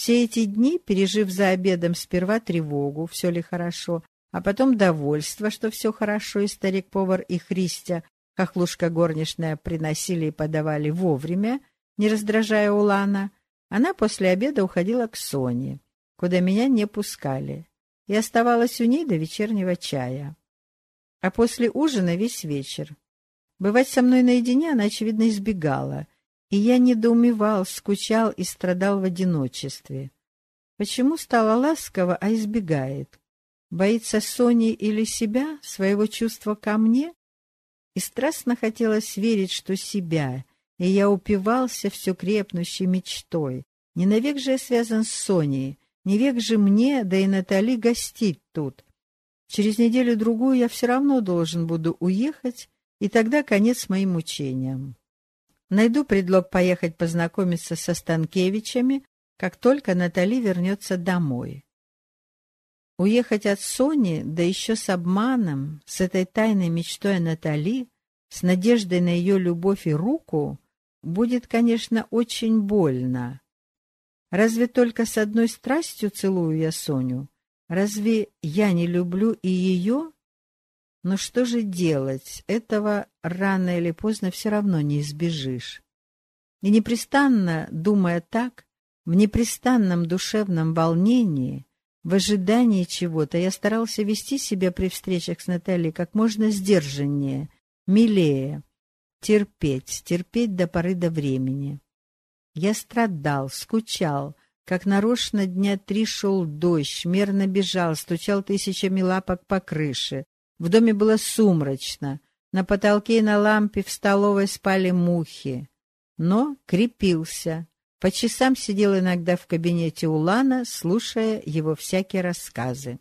Все эти дни, пережив за обедом сперва тревогу, все ли хорошо, а потом довольство, что все хорошо, и старик-повар, и Христя, хохлушка горничная, приносили и подавали вовремя, не раздражая Улана, она после обеда уходила к Соне, куда меня не пускали, и оставалась у ней до вечернего чая. А после ужина весь вечер. Бывать со мной наедине она, очевидно, избегала, и я недоумевал, скучал и страдал в одиночестве. Почему стала ласково, а избегает? Боится Сони или себя, своего чувства ко мне? И страстно хотелось верить, что себя, и я упивался все крепнущей мечтой. Не навек же я связан с Соней, не век же мне, да и Натали, гостить тут. Через неделю-другую я все равно должен буду уехать, и тогда конец моим мучениям. Найду предлог поехать познакомиться со Станкевичами, как только Натали вернется домой. Уехать от Сони, да еще с обманом, с этой тайной мечтой о Натали, с надеждой на ее любовь и руку, будет, конечно, очень больно. Разве только с одной страстью целую я Соню? Разве я не люблю и ее? Но что же делать? Этого рано или поздно все равно не избежишь. И непрестанно, думая так, в непрестанном душевном волнении, в ожидании чего-то, я старался вести себя при встречах с Натальей как можно сдержаннее, милее, терпеть, терпеть до поры до времени. Я страдал, скучал, как нарочно дня три шел дождь, мерно бежал, стучал тысячами лапок по крыше, в доме было сумрачно, на потолке и на лампе в столовой спали мухи. Но крепился. По часам сидел иногда в кабинете Улана, слушая его всякие рассказы.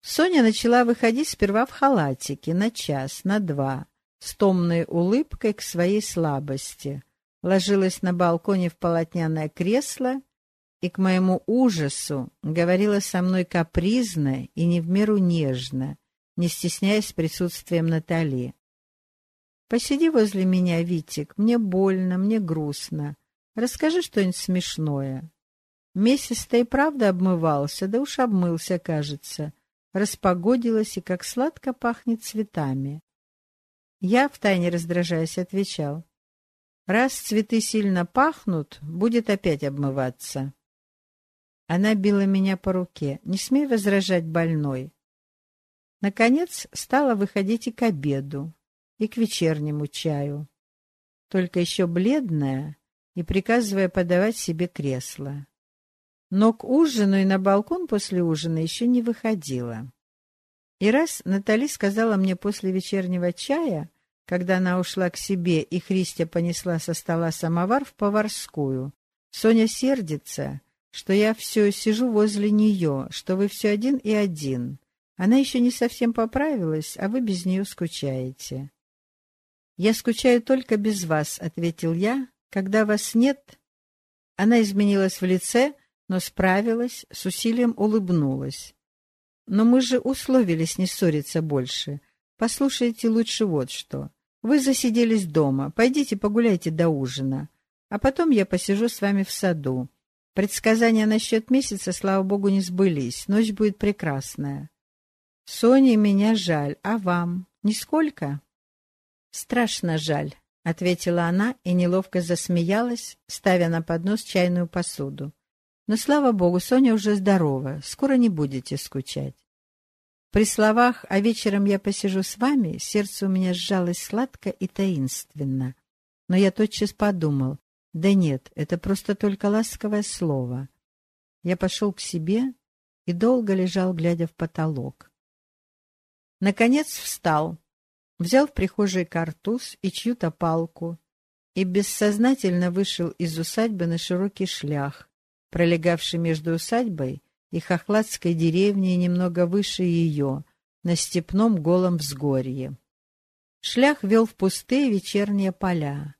Соня начала выходить сперва в халатике на час, на два, с томной улыбкой к своей слабости. Ложилась на балконе в полотняное кресло и, к моему ужасу, говорила со мной капризно и не в меру нежно, не стесняясь присутствием Натали. «Посиди возле меня, Витик, мне больно, мне грустно. Расскажи что-нибудь смешное». Месяц-то и правда обмывался, да уж обмылся, кажется. Распогодилось и как сладко пахнет цветами. Я, втайне раздражаясь, отвечал. «Раз цветы сильно пахнут, будет опять обмываться». Она била меня по руке. «Не смей возражать больной. Наконец стала выходить и к обеду, и к вечернему чаю, только еще бледная и приказывая подавать себе кресло. Но к ужину и на балкон после ужина еще не выходила. И раз Натали сказала мне после вечернего чая, когда она ушла к себе и Христя понесла со стола самовар в поварскую, Соня сердится, что я все сижу возле нее, что вы все один и один, она еще не совсем поправилась, а вы без нее скучаете. «Я скучаю только без вас», — ответил я. «Когда вас нет...» Она изменилась в лице, но справилась, с усилием улыбнулась. «Но мы же условились не ссориться больше. Послушайте лучше вот что. Вы засиделись дома, пойдите погуляйте до ужина, а потом я посижу с вами в саду. Предсказания насчет месяца, слава богу, не сбылись. Ночь будет прекрасная. Соне меня жаль, а вам? Нисколько? Страшно жаль, — ответила она и неловко засмеялась, ставя на поднос чайную посуду. Но, слава богу, Соня уже здорова, скоро не будете скучать. При словах «а вечером я посижу с вами» сердце у меня сжалось сладко и таинственно. Но я тотчас подумал, да нет, это просто только ласковое слово. Я пошел к себе и долго лежал, глядя в потолок. Наконец встал, взял в прихожей картуз и чью-то палку и бессознательно вышел из усадьбы на широкий шлях, пролегавший между усадьбой и хохладской деревней немного выше ее, на степном голом взгорье. Шлях вел в пустые вечерние поля.